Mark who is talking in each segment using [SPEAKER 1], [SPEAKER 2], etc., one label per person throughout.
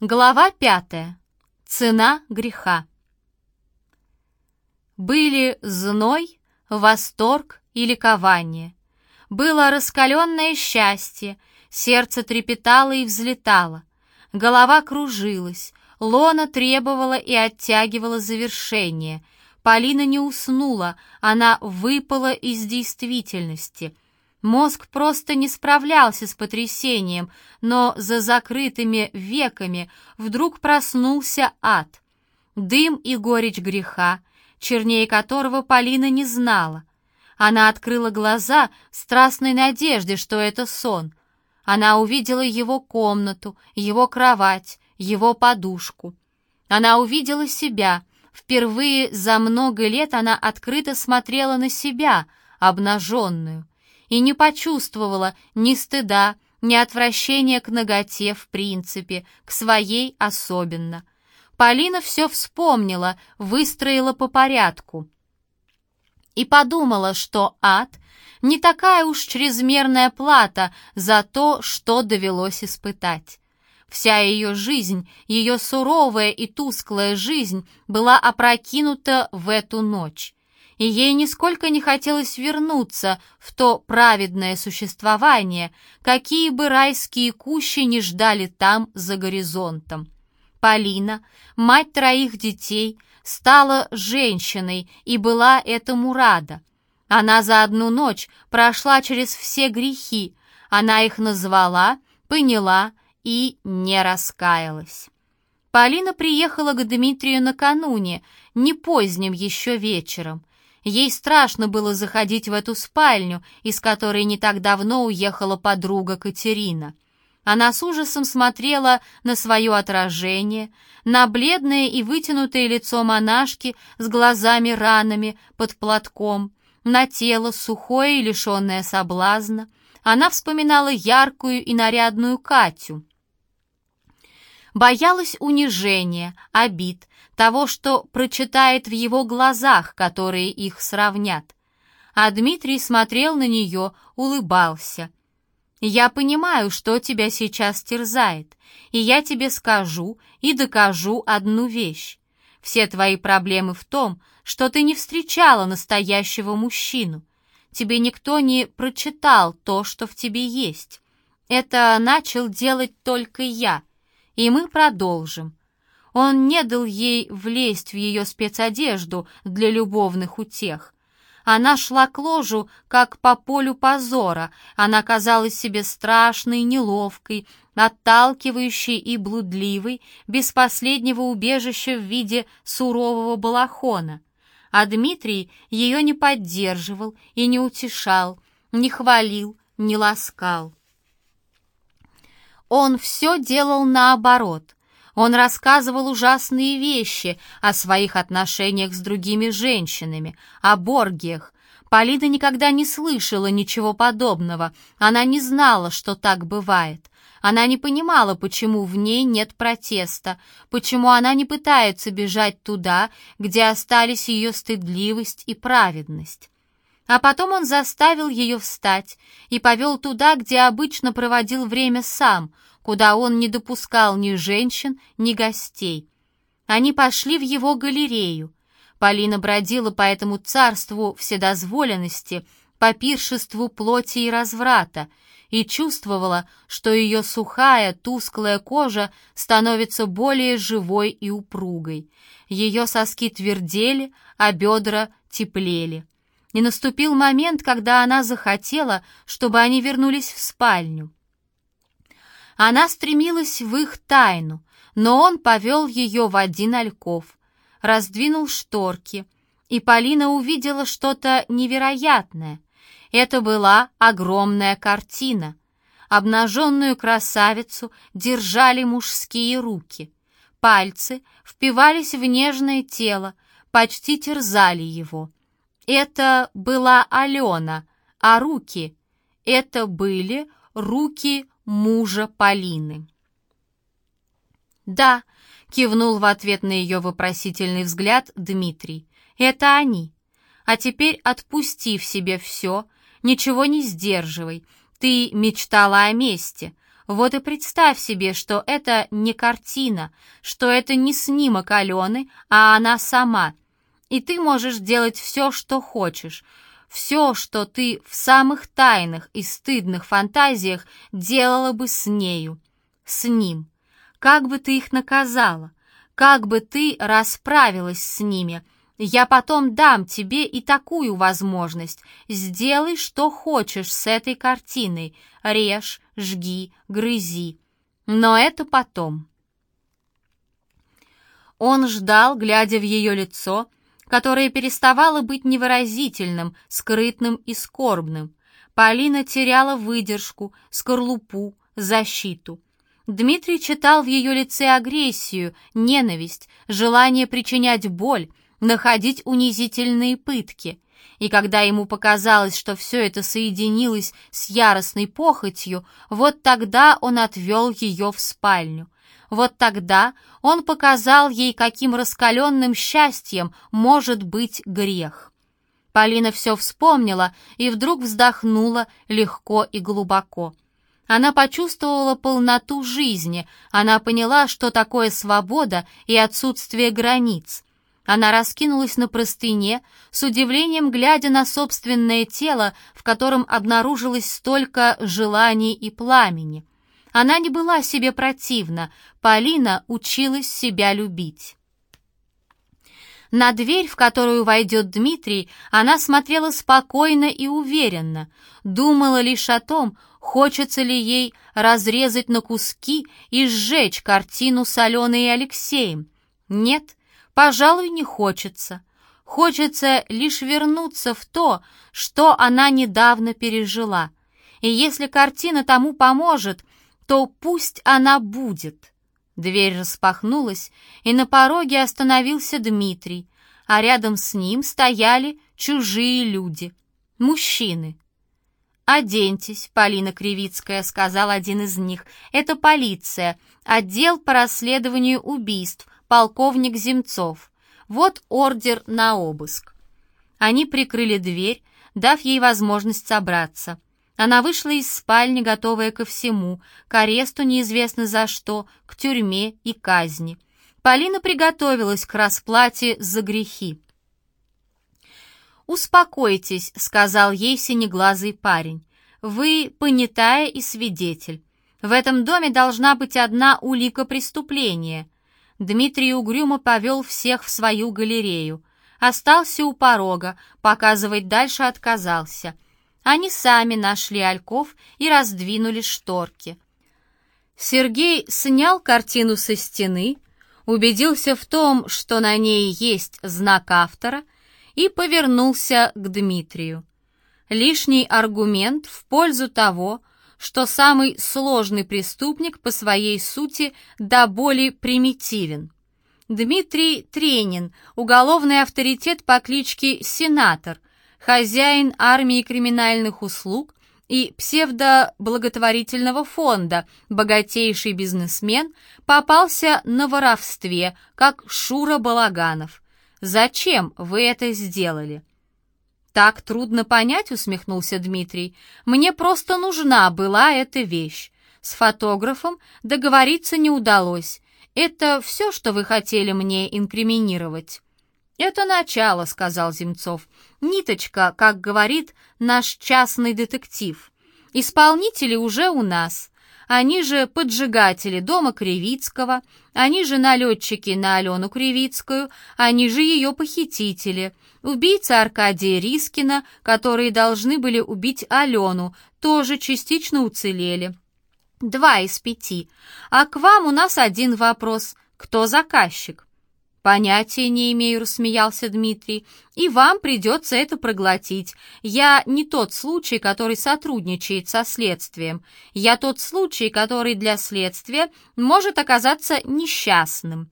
[SPEAKER 1] Глава пятая. Цена греха. Были зной, восторг и ликование. Было раскаленное счастье, сердце трепетало и взлетало. Голова кружилась, лона требовала и оттягивала завершение. Полина не уснула, она выпала из действительности — Мозг просто не справлялся с потрясением, но за закрытыми веками вдруг проснулся ад. Дым и горечь греха, чернее которого Полина не знала. Она открыла глаза в страстной надежде, что это сон. Она увидела его комнату, его кровать, его подушку. Она увидела себя. Впервые за много лет она открыто смотрела на себя, обнаженную и не почувствовала ни стыда, ни отвращения к ноготе в принципе, к своей особенно. Полина все вспомнила, выстроила по порядку. И подумала, что ад — не такая уж чрезмерная плата за то, что довелось испытать. Вся ее жизнь, ее суровая и тусклая жизнь была опрокинута в эту ночь и ей нисколько не хотелось вернуться в то праведное существование, какие бы райские кущи не ждали там за горизонтом. Полина, мать троих детей, стала женщиной и была этому рада. Она за одну ночь прошла через все грехи, она их назвала, поняла и не раскаялась. Полина приехала к Дмитрию накануне, не поздним еще вечером. Ей страшно было заходить в эту спальню, из которой не так давно уехала подруга Катерина. Она с ужасом смотрела на свое отражение, на бледное и вытянутое лицо монашки с глазами-ранами под платком, на тело сухое и лишенное соблазна. Она вспоминала яркую и нарядную Катю. Боялась унижения, обид, того, что прочитает в его глазах, которые их сравнят. А Дмитрий смотрел на нее, улыбался. «Я понимаю, что тебя сейчас терзает, и я тебе скажу и докажу одну вещь. Все твои проблемы в том, что ты не встречала настоящего мужчину. Тебе никто не прочитал то, что в тебе есть. Это начал делать только я, и мы продолжим. Он не дал ей влезть в ее спецодежду для любовных утех. Она шла к ложу, как по полю позора. Она казалась себе страшной, неловкой, отталкивающей и блудливой, без последнего убежища в виде сурового балахона. А Дмитрий ее не поддерживал и не утешал, не хвалил, не ласкал. Он все делал наоборот — он рассказывал ужасные вещи о своих отношениях с другими женщинами, о боргиях. Полина никогда не слышала ничего подобного. Она не знала, что так бывает. Она не понимала, почему в ней нет протеста, почему она не пытается бежать туда, где остались ее стыдливость и праведность. А потом он заставил ее встать и повел туда, где обычно проводил время сам — куда он не допускал ни женщин, ни гостей. Они пошли в его галерею. Полина бродила по этому царству вседозволенности, по пиршеству плоти и разврата, и чувствовала, что ее сухая, тусклая кожа становится более живой и упругой. Ее соски твердели, а бедра теплели. И наступил момент, когда она захотела, чтобы они вернулись в спальню. Она стремилась в их тайну, но он повел ее в один альков, раздвинул шторки, и Полина увидела что-то невероятное. Это была огромная картина. Обнаженную красавицу держали мужские руки. Пальцы впивались в нежное тело, почти терзали его. Это была Алена, а руки — это были руки мужа Полины. «Да», — кивнул в ответ на ее вопросительный взгляд Дмитрий, — «это они. А теперь отпусти в себе все, ничего не сдерживай. Ты мечтала о месте. Вот и представь себе, что это не картина, что это не снимок Алены, а она сама. И ты можешь делать все, что хочешь, все, что ты в самых тайных и стыдных фантазиях делала бы с нею, с ним. Как бы ты их наказала, как бы ты расправилась с ними — я потом дам тебе и такую возможность. Сделай, что хочешь с этой картиной. Режь, жги, грызи. Но это потом. Он ждал, глядя в ее лицо, которое переставало быть невыразительным, скрытным и скорбным. Полина теряла выдержку, скорлупу, защиту. Дмитрий читал в ее лице агрессию, ненависть, желание причинять боль, находить унизительные пытки. И когда ему показалось, что все это соединилось с яростной похотью, вот тогда он отвел ее в спальню. Вот тогда он показал ей, каким раскаленным счастьем может быть грех. Полина все вспомнила и вдруг вздохнула легко и глубоко. Она почувствовала полноту жизни, она поняла, что такое свобода и отсутствие границ. Она раскинулась на простыне, с удивлением глядя на собственное тело, в котором обнаружилось столько желаний и пламени. Она не была себе противна, Полина училась себя любить. На дверь, в которую войдет Дмитрий, она смотрела спокойно и уверенно, думала лишь о том, хочется ли ей разрезать на куски и сжечь картину с Аленой и Алексеем. Нет, Пожалуй, не хочется. Хочется лишь вернуться в то, что она недавно пережила. И если картина тому поможет, то пусть она будет. Дверь распахнулась, и на пороге остановился Дмитрий, а рядом с ним стояли чужие люди, мужчины. «Оденьтесь, Полина Кривицкая», — сказал один из них. «Это полиция, отдел по расследованию убийств, полковник Земцов. Вот ордер на обыск». Они прикрыли дверь, дав ей возможность собраться. Она вышла из спальни, готовая ко всему, к аресту неизвестно за что, к тюрьме и казни. Полина приготовилась к расплате за грехи. «Успокойтесь», — сказал ей синеглазый парень. «Вы понятая и свидетель. В этом доме должна быть одна улика преступления. Дмитрий угрюмо повел всех в свою галерею. Остался у порога, показывать дальше отказался. Они сами нашли ольков и раздвинули шторки. Сергей снял картину со стены, убедился в том, что на ней есть знак автора, и повернулся к Дмитрию. Лишний аргумент в пользу того, что самый сложный преступник по своей сути до боли примитивен. Дмитрий Тренин, уголовный авторитет по кличке Сенатор, хозяин армии криминальных услуг и псевдоблаготворительного фонда, богатейший бизнесмен, попался на воровстве, как Шура Балаганов. Зачем вы это сделали? «Так трудно понять», — усмехнулся Дмитрий. «Мне просто нужна была эта вещь. С фотографом договориться не удалось. Это все, что вы хотели мне инкриминировать?» «Это начало», — сказал Земцов. «Ниточка, как говорит наш частный детектив. Исполнители уже у нас. Они же поджигатели дома Кривицкого, они же налетчики на Алену Кривицкую, они же ее похитители. Убийцы Аркадия Рискина, которые должны были убить Алену, тоже частично уцелели. Два из пяти. А к вам у нас один вопрос. Кто заказчик? «Понятия не имею», — рассмеялся Дмитрий. «И вам придется это проглотить. Я не тот случай, который сотрудничает со следствием. Я тот случай, который для следствия может оказаться несчастным».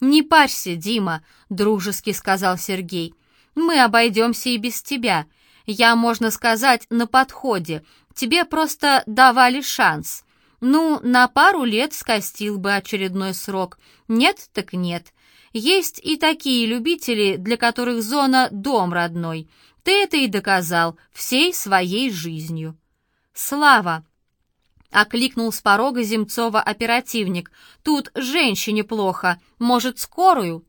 [SPEAKER 1] «Не парься, Дима», — дружески сказал Сергей. Мы обойдемся и без тебя. Я, можно сказать, на подходе. Тебе просто давали шанс. Ну, на пару лет скостил бы очередной срок. Нет, так нет. Есть и такие любители, для которых зона — дом родной. Ты это и доказал всей своей жизнью. Слава! Окликнул с порога Земцова оперативник. «Тут женщине плохо. Может, скорую?»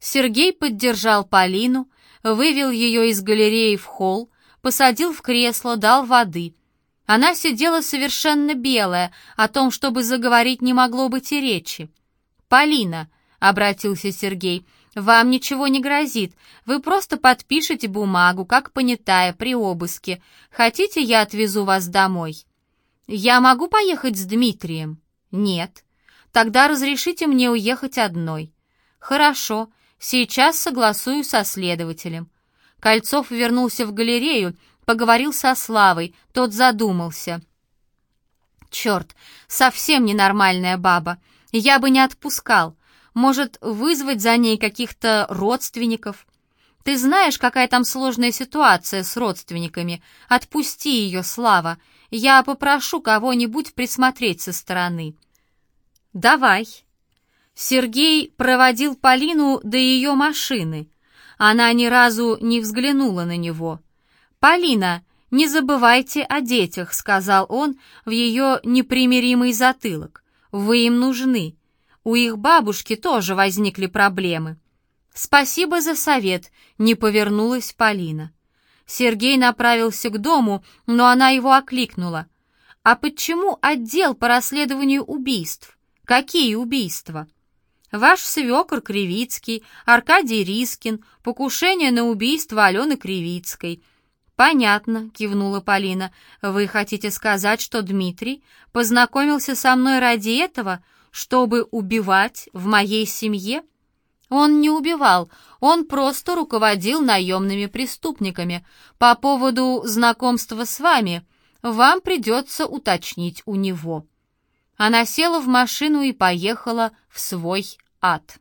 [SPEAKER 1] Сергей поддержал Полину, вывел ее из галереи в холл, посадил в кресло, дал воды. Она сидела совершенно белая, о том, чтобы заговорить, не могло быть и речи. «Полина», — обратился Сергей, — «вам ничего не грозит. Вы просто подпишете бумагу, как понятая, при обыске. Хотите, я отвезу вас домой?» «Я могу поехать с Дмитрием?» «Нет». «Тогда разрешите мне уехать одной». «Хорошо, сейчас согласую со следователем». Кольцов вернулся в галерею, поговорил со Славой, тот задумался. «Черт, совсем ненормальная баба. Я бы не отпускал. Может, вызвать за ней каких-то родственников? Ты знаешь, какая там сложная ситуация с родственниками. Отпусти ее, Слава. Я попрошу кого-нибудь присмотреть со стороны». «Давай». Сергей проводил Полину до ее машины. Она ни разу не взглянула на него. «Полина, не забывайте о детях», — сказал он в ее непримиримый затылок. «Вы им нужны. У их бабушки тоже возникли проблемы». «Спасибо за совет», — не повернулась Полина. Сергей направился к дому, но она его окликнула. «А почему отдел по расследованию убийств? Какие убийства?» Ваш свекор Кривицкий, Аркадий Рискин, покушение на убийство Алены Кривицкой. Понятно, кивнула Полина. Вы хотите сказать, что Дмитрий познакомился со мной ради этого, чтобы убивать в моей семье? Он не убивал, он просто руководил наемными преступниками. По поводу знакомства с вами вам придется уточнить у него. Она села в машину и поехала в свой ад.